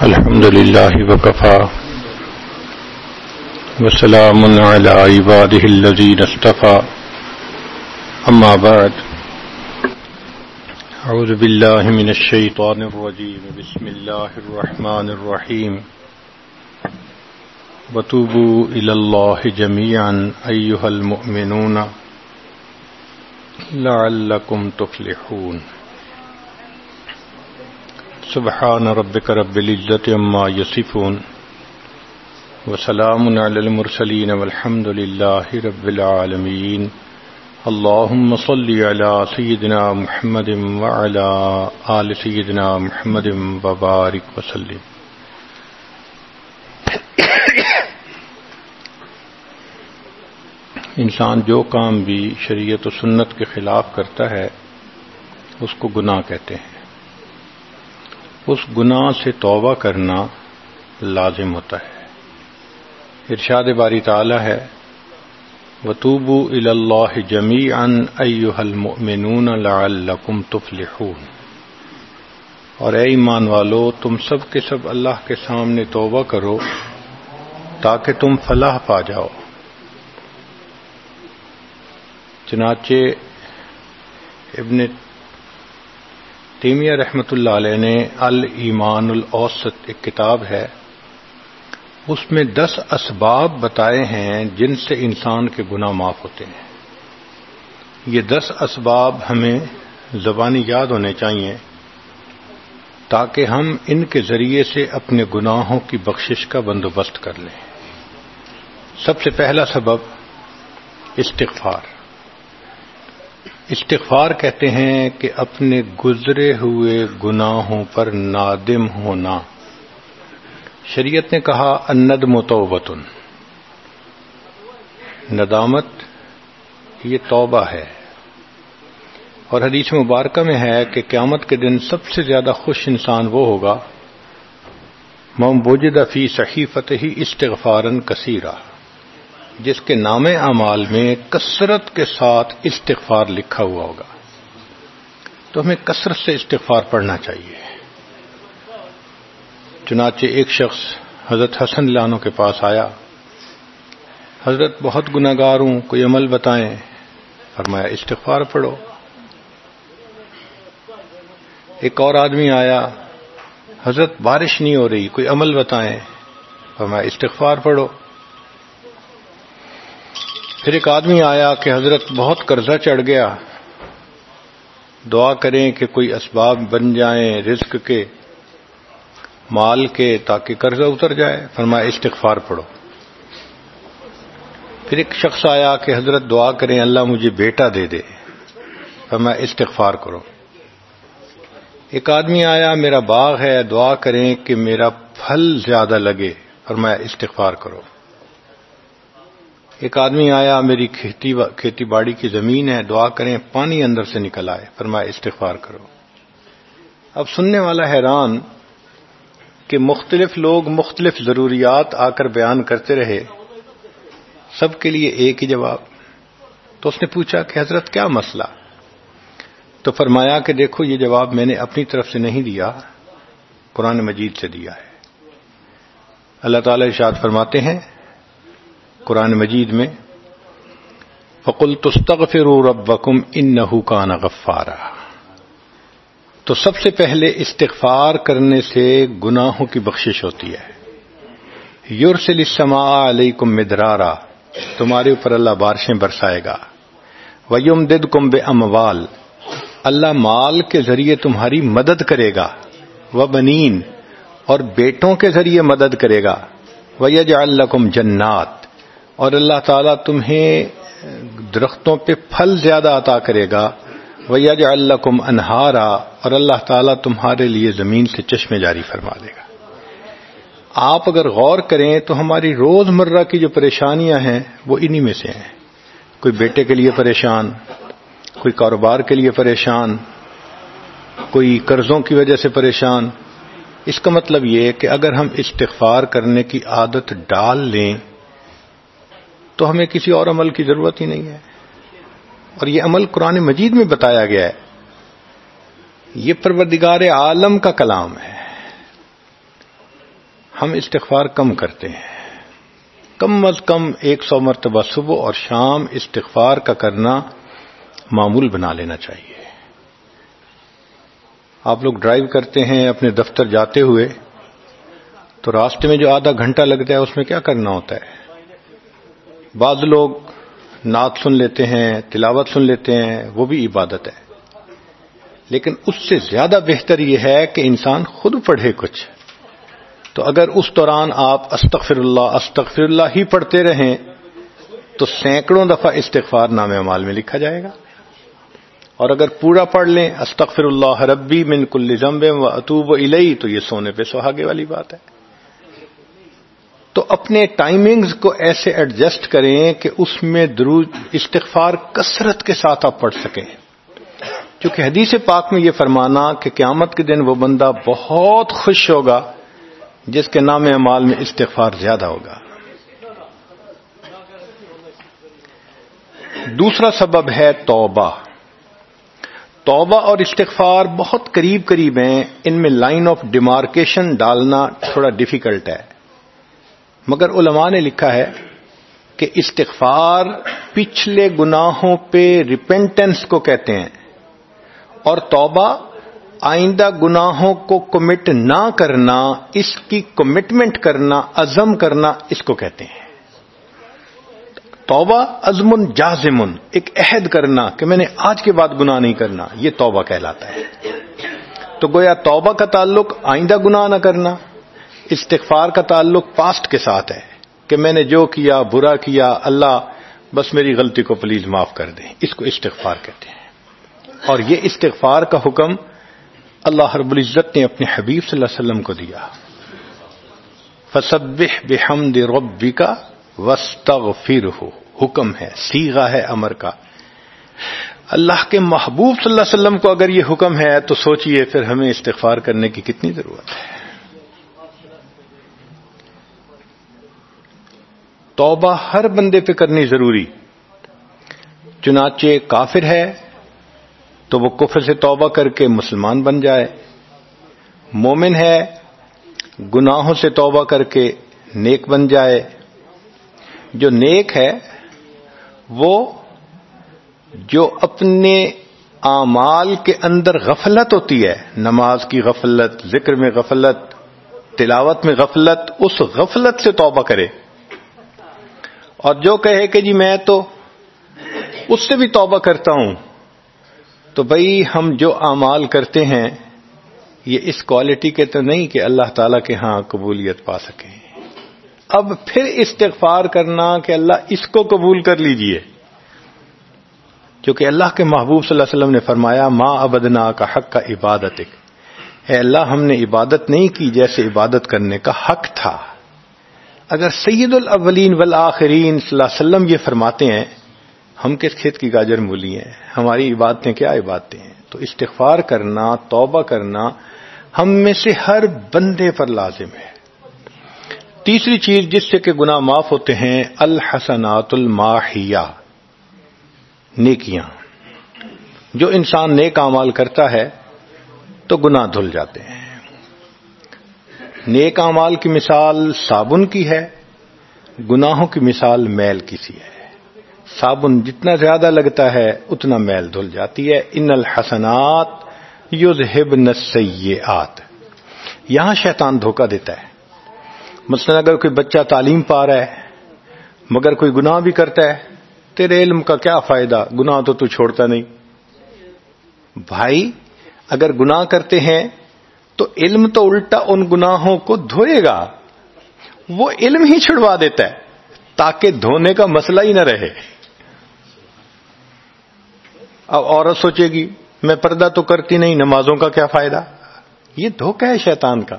الحمد لله وكفى. وسلام على عباده الذين استفى أما بعد. أعوذ بالله من الشيطان الرجيم. بسم الله الرحمن الرحيم. وتوبوا إلى الله جميعا أيها المؤمنون. لعلكم تفلحون. سبحان ربك رب العزة عما يصفون وسلام على المرسلين والحمد لله رب العالمين اللهم صل على سيدنا محمد وعلى آل سيدنا محمد وبارك وسلم انسان جو کام بھی شریعت و سنت کے خلاف کرتا ہے، اس کو گناہ کہتے ہیں۔ اس گناہ سے توبہ کرنا لازم ہوتا ہے۔ ارشاد باری تعالی ہے وطوبو اللہ جمی ان المؤمنون لعلکم تفلحون۔ اور اے ایمان والو، تم سب کے سب اللہ کے سامنے توبہ کرو تاکہ تم فلاح پا جاؤ۔ چنانچہ ابن تیمیہ رحمۃ اللہ علیہ نے المان الاوسط ایک کتاب ہے، اس میں دس اسباب بتائے ہیں جن سے انسان کے گناہ معاف ہوتے ہیں۔ یہ دس اسباب ہمیں زبانی یاد ہونے چاہیے تاکہ ہم ان کے ذریعے سے اپنے گناہوں کی بخشش کا بندوبست کر لیں۔ سب سے پہلا سبب استغفار۔ استغفار کہتے ہیں کہ اپنے گزرے ہوئے گناہوں پر نادم ہونا۔ شریعت نے کہا اند متوبتن ندامت، یہ توبہ ہے۔ اور حدیث مبارکہ میں ہے کہ قیامت کے دن سب سے زیادہ خوش انسان وہ ہوگا مم بوجدہ فی صحیفت ہی استغفارن کثیرہ جس کے نام اعمال میں کثرت کے ساتھ استغفار لکھا ہوا ہوگا۔ تو ہمیں کثرت سے استغفار پڑھنا چاہیے۔ چنانچہ ایک شخص حضرت حسن لانو کے پاس آیا۔ حضرت بہت گناگار ہوں، کوئی عمل بتائیں۔ فرمایا، استغفار پڑھو۔ ایک اور آدمی آیا۔ حضرت بارش نہیں ہو رہی، کوئی عمل بتائیں۔ فرمایا، استغفار پڑھو۔ پھر ایک آدمی آیا کہ حضرت بہت قرضہ چڑھ گیا۔ دعا کریں کہ کوئی اسباب بن جائیں رزق کے، مال کے تاکہ قرضہ اتر جائے۔ فرمایا، استغفار پڑھو۔ پھر ایک شخص آیا کہ حضرت دعا کریں، اللہ مجھے بیٹا دے دے۔ فرمایا، استغفار کرو۔ ایک آدمی آیا، میرا باغ ہے، دعا کریں کہ میرا پھل زیادہ لگے۔ فرمایا، استغفار کرو۔ ایک آدمی آیا، میری کھیتی کھیتی باڑی کی زمین ہے، دعا کریں، پانی اندر سے نکل آئے۔ فرمایا، استغفار کرو۔ اب سننے والا حیران کہ مختلف لوگ مختلف ضروریات آ کر بیان کرتے رہے، سب کے لیے ایک ہی جواب۔ تو اس نے پوچھا کہ حضرت، کیا مسئلہ؟ تو فرمایا کہ دیکھو، یہ جواب میں نے اپنی طرف سے نہیں دیا، قرآن مجید سے دیا ہے۔ اللہ تعالی ارشاد فرماتے ہیں قرآن مجید میں فقل تستغفر ربکم انہو کان غفارا۔ تو سب سے پہلے استغفار کرنے سے گناہوں کی بخشش ہوتی ہے۔ یورسل السماء علیکم مدرارا۔ تمہارے اوپر اللہ بارشیں برسائے گا۔ ویم دد کم بے اموال اللہ مال کے ذریعے تمہاری مدد کرے گا۔ وہ بنین اور بیٹوں کے ذریعے مدد کرے گا۔ ویج الکم جنات۔ اور اللہ تعالیٰ تمہیں درختوں پہ پھل زیادہ عطا کرے گا۔ ویج اللہ کم انہارا اور اللہ تعالیٰ تمہارے لیے زمین سے چشمے جاری فرما دے گا۔ آپ اگر غور کریں تو ہماری روز مرہ کی جو پریشانیاں ہیں وہ انہی میں سے ہیں۔ کوئی بیٹے کے لیے پریشان، کوئی کاروبار کے لیے پریشان، کوئی قرضوں کی وجہ سے پریشان۔ اس کا مطلب یہ کہ اگر ہم استغفار کرنے کی عادت ڈال لیں تو ہمیں کسی اور عمل کی ضرورت ہی نہیں ہے۔ اور یہ عمل قرآن مجید میں بتایا گیا ہے۔ یہ پروردگار عالم کا کلام ہے۔ ہم استغفار کم کرتے ہیں۔ کم از کم ایک سو مرتبہ صبح اور شام استغفار کا کرنا معمول بنا لینا چاہیے۔ آپ لوگ ڈرائیو کرتے ہیں، اپنے دفتر جاتے ہوئے تو راستے میں جو آدھا گھنٹہ لگتا ہے، اس میں کیا کرنا ہوتا ہے؟ بعض لوگ نعت سن لیتے ہیں، تلاوت سن لیتے ہیں، وہ بھی عبادت ہے۔ لیکن اس سے زیادہ بہتر یہ ہے کہ انسان خود پڑھے کچھ۔ تو اگر اس دوران آپ استغفر اللہ استغفر اللہ ہی پڑھتے رہیں، تو سینکڑوں دفعہ استغفار نام عمال میں لکھا جائے گا۔ اور اگر پورا پڑھ لیں استغفر اللہ ربی من کل ضمب و اطوب و الئی تو یہ سونے پہ سہاگے والی بات ہے۔ تو اپنے ٹائمنگز کو ایسے ایڈجسٹ کریں کہ اس میں درود استغفار کثرت کے ساتھ آپ پڑھ سکیں۔ چونکہ حدیث پاک میں یہ فرمانا کہ قیامت کے دن وہ بندہ بہت خوش ہوگا جس کے نام اعمال میں استغفار زیادہ ہوگا۔ دوسرا سبب ہے توبہ۔ توبہ اور استغفار بہت قریب قریب ہیں۔ ان میں لائن آف ڈیمارکیشن ڈالنا تھوڑا ڈیفیکلٹ ہے۔ مگر علماء نے لکھا ہے کہ استغفار پچھلے گناہوں پہ ریپینٹنس کو کہتے ہیں اور توبہ آئندہ گناہوں کو کمٹ نہ کرنا، اس کی کمٹمنٹ کرنا، عزم کرنا اس کو کہتے ہیں۔ توبہ ازمن جازمن، ایک عہد کرنا کہ میں نے آج کے بعد گناہ نہیں کرنا، یہ توبہ کہلاتا ہے۔ تو گویا توبہ کا تعلق آئندہ گناہ نہ کرنا۔ استغفار کا تعلق پاسٹ کے ساتھ ہے کہ میں نے جو کیا، برا کیا، اللہ بس میری غلطی کو پلیز معاف کر دیں۔ اس کو استغفار کہتے ہیں۔ اور یہ استغفار کا حکم اللہ رب العزت نے اپنے حبیب صلی اللہ علیہ وسلم کو دیا۔ فسبح بحمد ربک وستغفر ہو حکم ہے سیگا ہے امر کا۔ اللہ کے محبوب صلی اللہ علیہ وسلم کو اگر یہ حکم ہے تو سوچئے پھر ہمیں استغفار کرنے کی کتنی ضرورت ہے۔ توبہ ہر بندے پہ کرنی ضروری۔ چنانچہ کافر ہے تو وہ کفر سے توبہ کر کے مسلمان بن جائے۔ مومن ہے، گناہوں سے توبہ کر کے نیک بن جائے۔ جو نیک ہے، وہ جو اپنے اعمال کے اندر غفلت ہوتی ہے، نماز کی غفلت، ذکر میں غفلت، تلاوت میں غفلت، اس غفلت سے توبہ کرے۔ اور جو کہے کہ جی میں تو اس سے بھی توبہ کرتا ہوں، تو بھائی ہم جو اعمال کرتے ہیں، یہ اس کوالٹی کے تو نہیں کہ اللہ تعالی کے ہاں قبولیت پا سکیں اب پھر استغفار کرنا کہ اللہ اس کو قبول کر لیجیے۔ کیونکہ اللہ کے محبوب صلی اللہ علیہ وسلم نے فرمایا ماں ابدنا کا حق کا عبادت اے اللہ، ہم نے عبادت نہیں کی جیسے عبادت کرنے کا حق تھا۔ اگر سید الاولین والآخرین صلی اللہ علیہ وسلم یہ فرماتے ہیں، ہم کس کھیت کی گاجر مولی ہیں؟ ہماری عبادتیں کیا عبادتیں ہیں؟ تو استغفار کرنا، توبہ کرنا ہم میں سے ہر بندے پر لازم ہے۔ تیسری چیز جس سے کہ گناہ معاف ہوتے ہیں، الحسنات الماحیہ، نیکیاں۔ جو انسان نیک امال کرتا ہے، تو گناہ دھل جاتے ہیں۔ نیک امال کی مثال صابن کی ہے، گناہوں کی مثال میل کی سی ہے۔ صابن جتنا زیادہ لگتا ہے، اتنا میل دھل جاتی ہے۔ ان الحسنات یذہب نسیات یہاں شیطان دھوکہ دیتا ہے۔ مثلا اگر کوئی بچہ تعلیم پا رہا ہے، مگر کوئی گناہ بھی کرتا ہے، تیرے علم کا کیا فائدہ؟ گناہ تو تو چھوڑتا نہیں۔ بھائی، اگر گناہ کرتے ہیں تو علم تو الٹا ان گناہوں کو دھوئے گا۔ وہ علم ہی چھڑوا دیتا ہے تاکہ دھونے کا مسئلہ ہی نہ رہے۔ اب عورت سوچے گی، میں پردہ تو کرتی نہیں، نمازوں کا کیا فائدہ؟ یہ دھوکہ ہے شیطان کا۔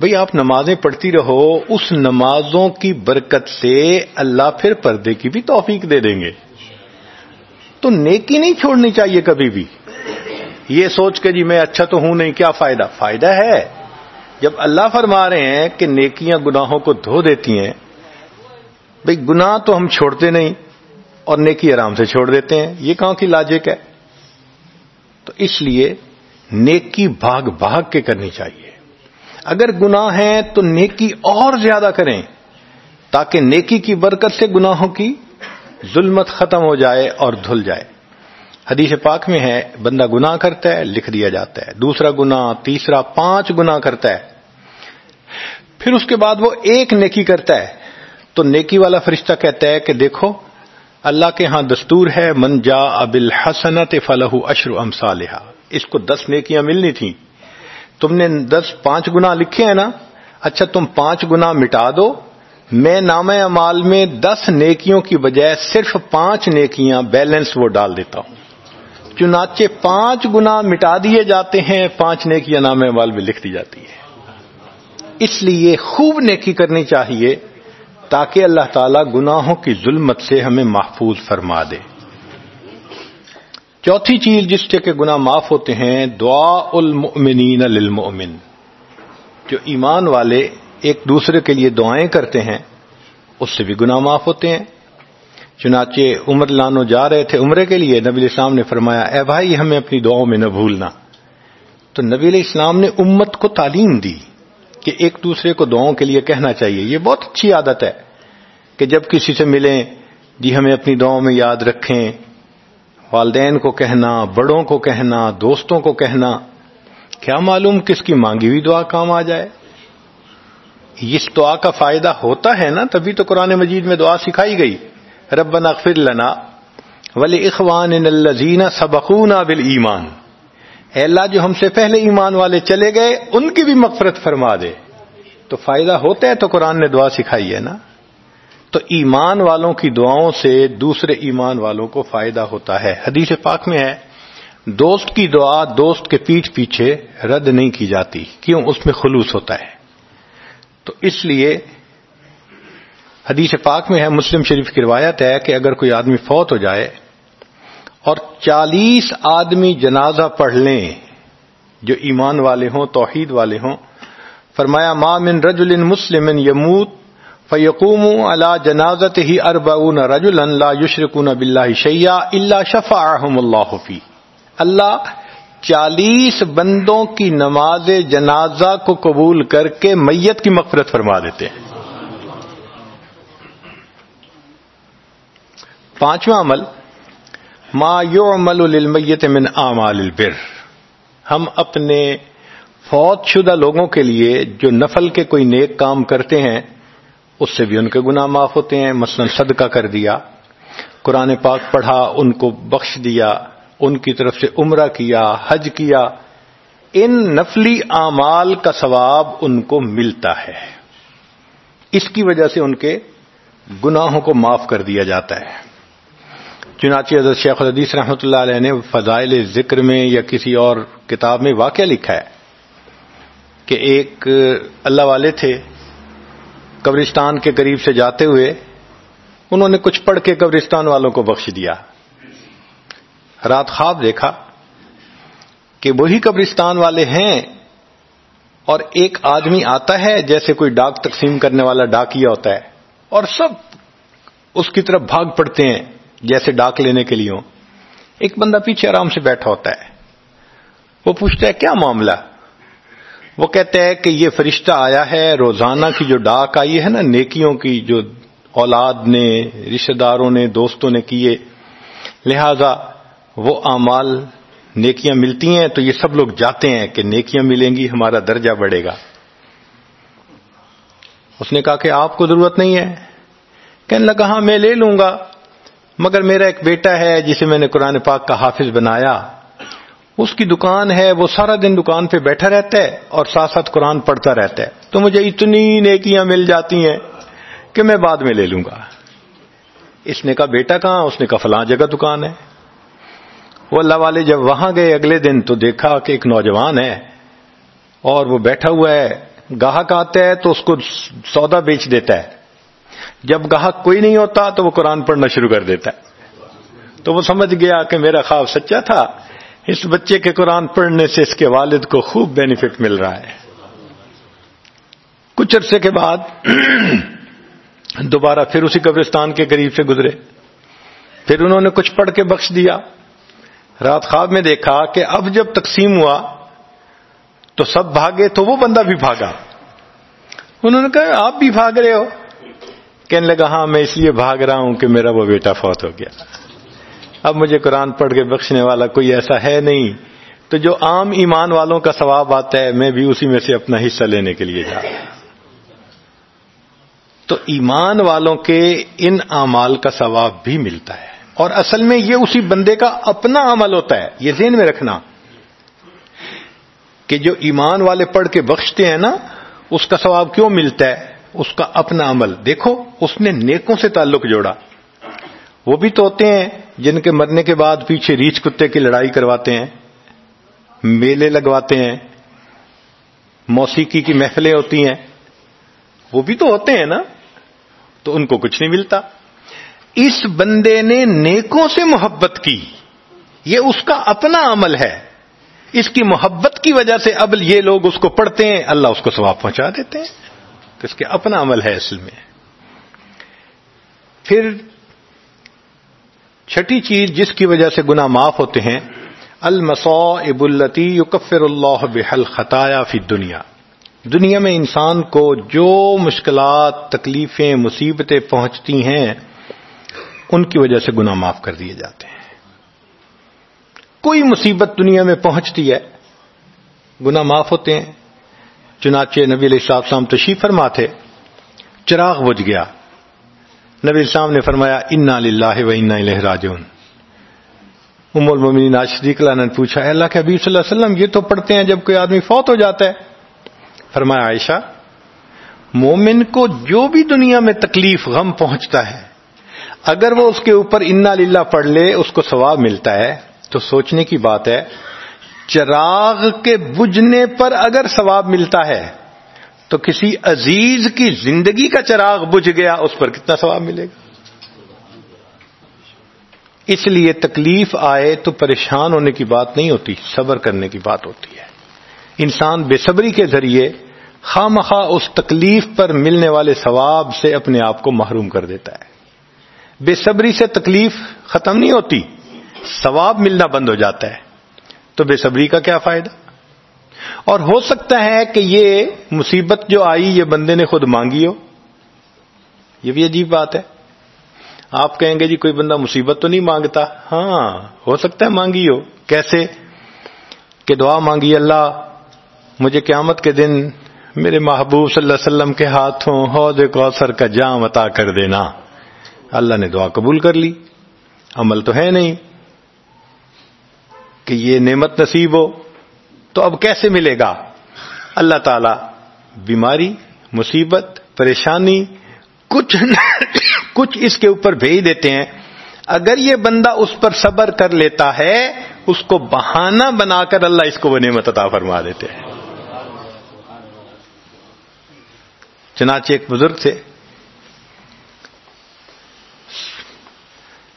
بھئی آپ نمازیں پڑھتی رہو، اس نمازوں کی برکت سے اللہ پھر پردے کی بھی توفیق دے دیں گے۔ تو نیکی نہیں چھوڑنی چاہیے کبھی بھی۔ یہ سوچ کے جی میں اچھا تو ہوں نہیں، کیا فائدہ؟ فائدہ ہے۔ جب اللہ فرما رہے ہیں کہ نیکیاں گناہوں کو دھو دیتی ہیں، بھئی گناہ تو ہم چھوڑتے نہیں اور نیکی آرام سے چھوڑ دیتے ہیں، یہ کہاں کی لاجک ہے؟ تو اس لیے نیکی بھاگ بھاگ کے کرنی چاہیے۔ اگر گناہ ہیں تو نیکی اور زیادہ کریں، تاکہ نیکی کی برکت سے گناہوں کی ظلمت ختم ہو جائے اور دھل جائے۔ حدیث پاک میں ہے، بندہ گناہ کرتا ہے، لکھ دیا جاتا ہے۔ دوسرا گناہ، تیسرا، پانچ گناہ کرتا ہے۔ پھر اس کے بعد وہ ایک نیکی کرتا ہے۔ تو نیکی والا فرشتہ کہتا ہے کہ دیکھو، اللہ کے ہاں دستور ہے، من جا اب الحسنت فلح اشر ام اس کو دس نیکیاں ملنی تھیں۔ تم نے دس، پانچ گنا لکھے ہیں نا؟ اچھا تم پانچ گنا مٹا دو۔ میں نام امال میں دس نیکیوں کی بجائے صرف پانچ نیکیاں، بیلنس وہ ڈال دیتا ہوں۔ چنانچہ پانچ گنا مٹا دیے جاتے ہیں، پانچ نیکیاں نام امال میں لکھ دی جاتی ہے اس لیے خوب نیکی کرنی چاہیے تاکہ اللہ تعالی گناہوں کی ظلمت سے ہمیں محفوظ فرما دے۔ چوتھی چیز جس سے کہ گناہ معاف ہوتے ہیں دعا المؤمنین للمؤمن۔ جو ایمان والے ایک دوسرے کے لیے دعائیں کرتے ہیں، اس سے بھی گناہ معاف ہوتے ہیں۔ چنانچہ عمر لانو جا رہے تھے عمرے کے لیے، نبی الاسلام نے فرمایا، اے بھائی، ہمیں اپنی دعاؤں میں نہ بھولنا۔ تو نبی علیہ السلام نے امت کو تعلیم دی کہ ایک دوسرے کو دعاؤں کے لیے کہنا چاہیے۔ یہ بہت اچھی عادت ہے کہ جب کسی سے ملیں جی ہمیں اپنی دعاؤں میں یاد رکھیں، والدین کو کہنا، بڑوں کو کہنا، دوستوں کو کہنا، کیا معلوم کس کی مانگی ہوئی دعا کام آ جائے؟ اس دعا کا فائدہ ہوتا ہے نا، تبھی تو قرآن مجید میں دعا سکھائی گئی۔ رب اغفر لنا ولی اخوان الزین سبقون بل ایمان اے اللہ جو ہم سے پہلے ایمان والے چلے گئے، ان کی بھی مغفرت فرما دے۔ تو فائدہ ہوتا ہے تو قرآن نے دعا سکھائی ہے نا۔ تو ایمان والوں کی دعاؤں سے دوسرے ایمان والوں کو فائدہ ہوتا ہے۔ حدیث پاک میں ہے، دوست کی دعا دوست کے پیٹ پیچھے رد نہیں کی جاتی، کیوں؟ اس میں خلوص ہوتا ہے۔ تو اس لیے حدیث پاک میں ہے، مسلم شریف کی روایت ہے کہ اگر کوئی آدمی فوت ہو جائے اور چالیس آدمی جنازہ پڑھ لیں جو ایمان والے ہوں، توحید والے ہوں، فرمایا، ما من رجل مسلم یموت فیقوم اللہ جنازت ہی اربعون رجلا لا یشرکون باللہ شیئا الا شفاعہم اللہ فی. اللہ چالیس بندوں کی نماز جنازہ کو قبول کر کے میت کی مغفرت فرما دیتے ہیں۔ پانچواں عمل، ما یعمل للمیت من اعمال البر۔ ہم اپنے فوت شدہ لوگوں کے لیے جو نفل کے کوئی نیک کام کرتے ہیں، اس سے بھی ان کے گناہ معاف ہوتے ہیں۔ مثلا صدقہ کر دیا، قرآن پاک پڑھا، ان کو بخش دیا، ان کی طرف سے عمرہ کیا، حج کیا۔ ان نفلی اعمال کا ثواب ان کو ملتا ہے۔ اس کی وجہ سے ان کے گناہوں کو معاف کر دیا جاتا ہے۔ چنانچہ حضرت شیخ الحدیث رحمۃ اللہ علیہ نے فضائل ذکر میں یا کسی اور کتاب میں واقعہ لکھا ہے کہ ایک اللہ والے تھے، قبرستان کے قریب سے جاتے ہوئے انہوں نے کچھ پڑھ کے قبرستان والوں کو بخش دیا۔ رات خواب دیکھا کہ وہی قبرستان والے ہیں اور ایک آدمی آتا ہے جیسے کوئی ڈاک تقسیم کرنے والا ڈاکیا ہوتا ہے اور سب اس کی طرف بھاگ پڑتے ہیں۔ جیسے ڈاک لینے کے لیے ہو ایک بندہ پیچھے آرام سے بیٹھا ہوتا ہے۔ وہ پوچھتا ہے، کیا معاملہ؟ وہ کہتے ہیں کہ یہ فرشتہ آیا ہے، روزانہ کی جو ڈاک آئی ہے نا، نیکیوں کی جو اولاد نے، رشتہ داروں نے، دوستوں نے کیے۔ لہذا وہ اعمال نیکیاں ملتی ہیں، تو یہ سب لوگ جاتے ہیں کہ نیکیاں ملیں گی، ہمارا درجہ بڑھے گا۔ اس نے کہا کہ آپ کو ضرورت نہیں ہے۔ کہنے لگا ہاں میں لے لوں گا۔ مگر میرا ایک بیٹا ہے جسے میں نے قرآن پاک کا حافظ بنایا۔ اس کی دکان ہے، وہ سارا دن دکان پہ بیٹھا رہتا ہے اور ساتھ ساتھ قرآن پڑھتا رہتا ہے۔ تو مجھے اتنی نیکیاں مل جاتی ہیں کہ میں بعد میں لے لوں گا۔ اس نے کہا، بیٹا کہاں؟ اس نے کہا، فلاں جگہ دکان ہے۔ وہ اللہ والے جب وہاں گئے اگلے دن تو دیکھا کہ ایک نوجوان ہے اور وہ بیٹھا ہوا ہے۔ گاہک آتا ہے تو اس کو سودا بیچ دیتا ہے۔ جب گاہک کوئی نہیں ہوتا تو وہ قرآن پڑھنا شروع کر دیتا ہے۔ تو وہ سمجھ گیا کہ میرا خواب سچا تھا۔ اس بچے کے قرآن پڑھنے سے اس کے والد کو خوب بینیفٹ مل رہا ہے۔ کچھ عرصے کے بعد دوبارہ پھر اسی قبرستان کے قریب سے گزرے۔ پھر انہوں نے کچھ پڑھ کے بخش دیا۔ رات خواب میں دیکھا کہ اب جب تقسیم ہوا تو سب بھاگے تو وہ بندہ بھی بھاگا۔ انہوں نے کہا، آپ بھی بھاگ رہے ہو؟ کہنے لگا ہاں میں اس لیے بھاگ رہا ہوں کہ میرا وہ بیٹا فوت ہو گیا۔ اب مجھے قرآن پڑھ کے بخشنے والا کوئی ایسا ہے نہیں۔ تو جو عام ایمان والوں کا ثواب آتا ہے، میں بھی اسی میں سے اپنا حصہ لینے کے لیے جا رہا تو ایمان والوں کے ان اعمال کا ثواب بھی ملتا ہے۔ اور اصل میں یہ اسی بندے کا اپنا عمل ہوتا ہے۔ یہ ذہن میں رکھنا کہ جو ایمان والے پڑھ کے بخشتے ہیں نا، اس کا ثواب کیوں ملتا ہے؟ اس کا اپنا عمل۔ دیکھو، اس نے نیکوں سے تعلق جوڑا۔ وہ بھی تو ہوتے ہیں جن کے مرنے کے بعد پیچھے ریچھ کتے کی لڑائی کرواتے ہیں، میلے لگواتے ہیں، موسیقی کی محفلیں ہوتی ہیں۔ وہ بھی تو ہوتے ہیں نا، تو ان کو کچھ نہیں ملتا۔ اس بندے نے نیکوں سے محبت کی۔ یہ اس کا اپنا عمل ہے۔ اس کی محبت کی وجہ سے اب یہ لوگ اس کو پڑھتے ہیں، اللہ اس کو ثواب پہنچا دیتے ہیں۔ تو اس کے اپنا عمل ہے اصل میں۔ پھر چھٹی چیز جس کی وجہ سے گناہ معاف ہوتے ہیں المسو التی یکفر اللہ بحل خطایا فی دنیا دنیا میں انسان کو جو مشکلات، تکلیفیں، مصیبتیں پہنچتی ہیں، ان کی وجہ سے گناہ معاف کر دیے جاتے ہیں۔ کوئی مصیبت دنیا میں پہنچتی ہے، گناہ معاف ہوتے ہیں۔ چنانچہ نبی علیہ صاحب شام تشریف فرما تھے، چراغ بج گیا۔ نبی السلام نے فرمایا، انا للہ و انا راجون ام المومنین آج صدیق اللہ نے پوچھا اللہ کے حبیب صلی اللہ علیہ وسلم، یہ تو پڑھتے ہیں جب کوئی آدمی فوت ہو جاتا ہے؟ فرمایا، عائشہ، مومن کو جو بھی دنیا میں تکلیف، غم پہنچتا ہے، اگر وہ اس کے اوپر انا للہ پڑھ لے، اس کو ثواب ملتا ہے، تو سوچنے کی بات ہے چراغ کے بجنے پر اگر ثواب ملتا ہے تو کسی عزیز کی زندگی کا چراغ بجھ گیا، اس پر کتنا ثواب ملے گا؟ اس لیے تکلیف آئے تو پریشان ہونے کی بات نہیں ہوتی، صبر کرنے کی بات ہوتی ہے۔ انسان بے صبری کے ذریعے خواہ مخواہ اس تکلیف پر ملنے والے ثواب سے اپنے آپ کو محروم کر دیتا ہے۔ بے صبری سے تکلیف ختم نہیں ہوتی، ثواب ملنا بند ہو جاتا ہے۔ تو بے صبری کا کیا فائدہ؟ اور ہو سکتا ہے کہ یہ مصیبت جو آئی یہ بندے نے خود مانگی ہو۔ یہ بھی عجیب بات ہے۔ آپ کہیں گے جی کوئی بندہ مصیبت تو نہیں مانگتا۔ ہاں ہو سکتا ہے مانگی ہو۔ کیسے؟ کہ دعا مانگی، اللہ مجھے قیامت کے دن میرے محبوب صلی اللہ علیہ وسلم کے ہاتھوں حوض کوثر کا جام عطا کر دینا۔ اللہ نے دعا قبول کر لی۔ عمل تو ہے نہیں۔ کہ یہ نعمت نصیب ہو، تو اب کیسے ملے گا؟ اللہ تعالی، بیماری، مصیبت، پریشانی، کچھ کچھ اس کے اوپر بھیج دیتے ہیں۔ اگر یہ بندہ اس پر صبر کر لیتا ہے، اس کو بہانہ بنا کر اللہ اس کو وہ نعمت عطا فرما دیتے ہیں۔ چنانچہ ایک بزرگ تھے۔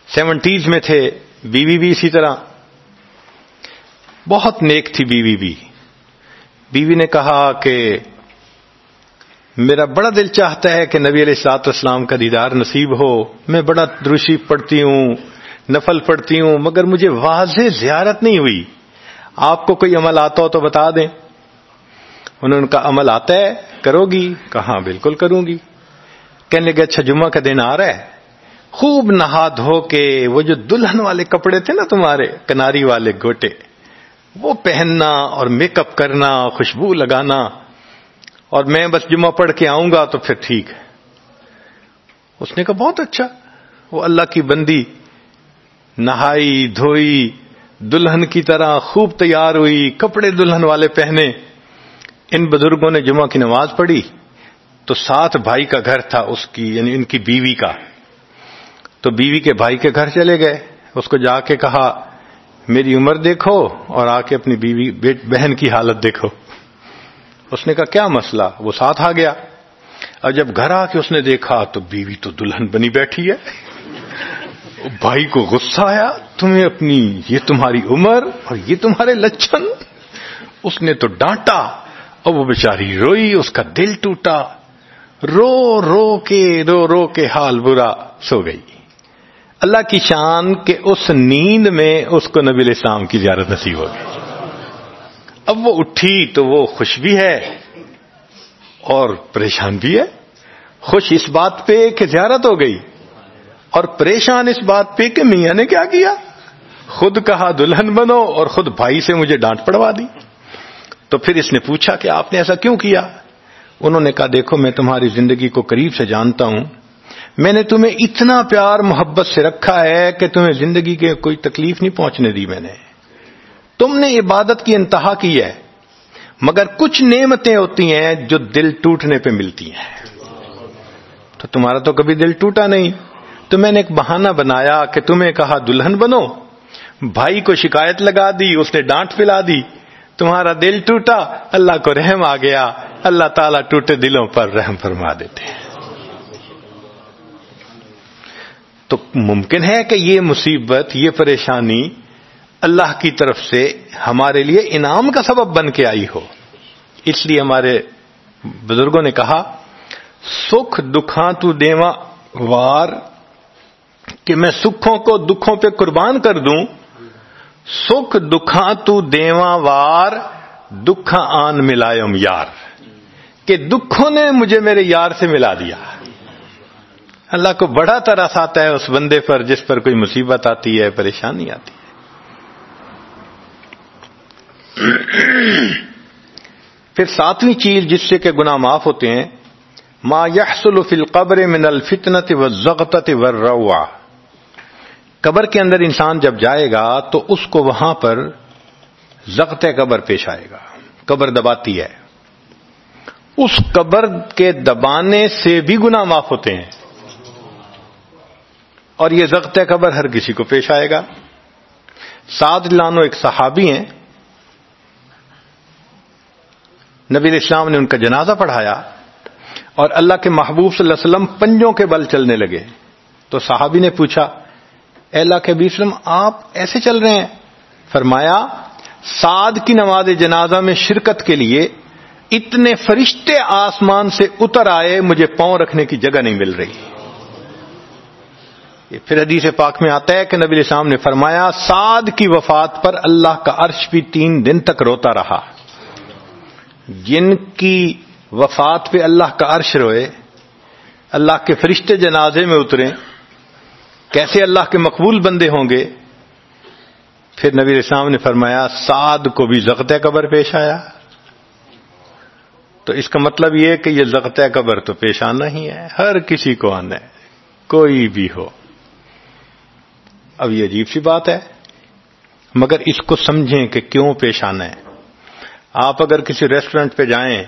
سیونٹیز میں تھے، بیوی بھی اسی طرح۔ بہت نیک تھی بیوی بھی۔ بیوی نے کہا کہ میرا بڑا دل چاہتا ہے کہ نبی علیہ السلاط اسلام کا دیدار نصیب ہو۔ میں بڑا دروشی پڑھتی ہوں، نفل پڑھتی ہوں، مگر مجھے واضح زیارت نہیں ہوئی۔ آپ کو کوئی عمل آتا ہو تو بتا دیں۔ انہوں نے کہا، عمل آتا ہے، کرو گی۔ کہاں بالکل کروں گی۔ کہنے لگے اچھا جمعہ کا دن آ رہا ہے۔ خوب نہا دھو کے وہ جو دلہن والے کپڑے تھے نا تمہارے، کناری والے گوٹے۔ وہ پہننا اور میک اپ کرنا، خوشبو لگانا، اور میں بس جمعہ پڑھ کے آؤں گا تو پھر ٹھیک ہے۔ اس نے کہا، بہت اچھا۔ وہ اللہ کی بندی، نہائی، دھوئی، دلہن کی طرح خوب تیار ہوئی، کپڑے دلہن والے پہنے۔ ان بزرگوں نے جمعہ کی نماز پڑھی۔ تو سات بھائی کا گھر تھا اس کی یعنی ان کی بیوی کا۔ تو بیوی کے بھائی کے گھر چلے گئے۔ اس کو جا کے کہا میری عمر دیکھو اور آ کے اپنی بیوی بہن کی حالت دیکھو۔ اس نے کہا، کیا مسئلہ؟ وہ ساتھ آ گیا۔ اور جب گھر آ کے اس نے دیکھا تو بیوی تو دلہن بنی بیٹھی ہے۔ بھائی کو غصہ آیا، تمہیں اپنی، یہ تمہاری عمر اور یہ تمہارے لچھن؟ اس نے تو ڈانٹا اور وہ بیچاری روئی، اس کا دل ٹوٹا۔ رو رو کے، رو رو کے حال برا سو گئی۔ اللہ کی شان کے اس نیند میں اس کو نبی الاسلام کی زیارت نصیب ہو گئی اب وہ اٹھی تو وہ خوش بھی ہے اور پریشان بھی ہے۔ خوش اس بات پہ کہ زیارت ہو گئی اور پریشان اس بات پہ کہ میاں نے کیا کیا؟ خود کہا، دلہن بنو اور خود بھائی سے مجھے ڈانٹ پڑوا دی۔ تو پھر اس نے پوچھا کہ آپ نے ایسا کیوں کیا؟ انہوں نے کہا، دیکھو، میں تمہاری زندگی کو قریب سے جانتا ہوں۔ میں نے تمہیں اتنا پیار محبت سے رکھا ہے کہ تمہیں زندگی کے کوئی تکلیف نہیں پہنچنے دی میں نے۔ تم نے عبادت کی انتہا کی ہے، مگر کچھ نعمتیں ہوتی ہیں جو دل ٹوٹنے پہ ملتی ہیں۔ تو تمہارا تو کبھی دل ٹوٹا نہیں۔ تو میں نے ایک بہانہ بنایا کہ تمہیں کہا دلہن بنو، بھائی کو شکایت لگا دی، اس نے ڈانٹ پلا دی۔ تمہارا دل ٹوٹا، اللہ کو رحم آ گیا، اللہ تعالیٰ ٹوٹے دلوں پر رحم فرما دیتے ہیں۔ تو ممکن ہے کہ یہ مصیبت، یہ پریشانی اللہ کی طرف سے ہمارے لیے انعام کا سبب بن کے آئی ہو۔ اس لیے ہمارے بزرگوں نے کہا، سکھ دکھاں تو دیوا وار، کہ میں سکھوں کو دکھوں پہ قربان کر دوں۔ سکھ دکھاں تو دیوا وار دکھا آن ملائم یار۔ کہ دکھوں نے مجھے میرے یار سے ملا دیا۔ اللہ کو بڑا ترس آتا ہے اس بندے پر جس پر کوئی مصیبت آتی ہے، پریشانی آتی ہے۔ پھر ساتویں چیز جس سے کہ گناہ معاف ہوتے ہیں، ما یحصل فی القبر من الفتنت و ضغطت و قبر کے اندر انسان جب جائے گا تو اس کو وہاں پر ضغط قبر پیش آئے گا۔ قبر دباتی ہے۔ اس قبر کے دبانے سے بھی گناہ معاف ہوتے ہیں۔ اور یہ ضغط قبر ہر کسی کو پیش آئے گا۔ سعد لانو ایک صحابی ہیں۔ نبی اسلام نے ان کا جنازہ پڑھایا اور اللہ کے محبوب صلی اللہ علیہ وسلم پنجوں کے بل چلنے لگے۔ تو صحابی نے پوچھا، اے اللہ کے وسلم، آپ ایسے چل رہے ہیں؟ فرمایا، سعد کی نماز جنازہ میں شرکت کے لیے اتنے فرشتے آسمان سے اتر آئے، مجھے پاؤں رکھنے کی جگہ نہیں مل رہی۔ پھر حدیث پاک میں آتا ہے کہ نبی السلام نے فرمایا، سعد کی وفات پر اللہ کا عرش بھی تین دن تک روتا رہا۔ جن کی وفات پہ اللہ کا عرش روئے، اللہ کے فرشتے جنازے میں اترے، کیسے اللہ کے مقبول بندے ہوں گے؟ پھر نبی اسلام نے فرمایا، سعد کو بھی زغت قبر پیش آیا۔ تو اس کا مطلب یہ کہ یہ زغت قبر تو پیش آنا ہی ہے، ہر کسی کو آنا ہے، کوئی بھی ہو۔ اب یہ عجیب سی بات ہے۔ مگر اس کو سمجھیں کہ کیوں پیش آنا ہے۔ آپ اگر کسی ریسٹورینٹ پہ جائیں